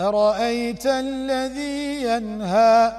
أرأيت الذي ينهى